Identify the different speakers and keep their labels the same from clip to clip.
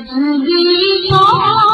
Speaker 1: 自己做。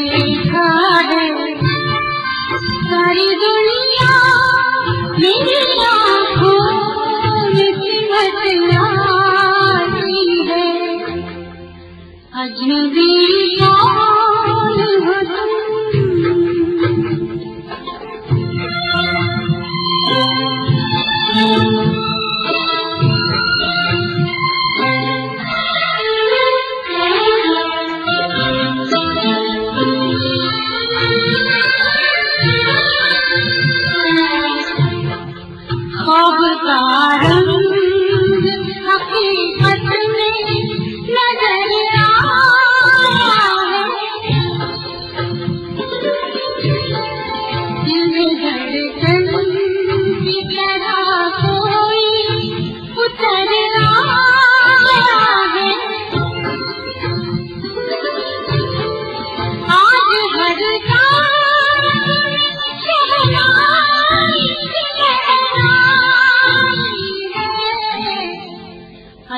Speaker 1: अजनबी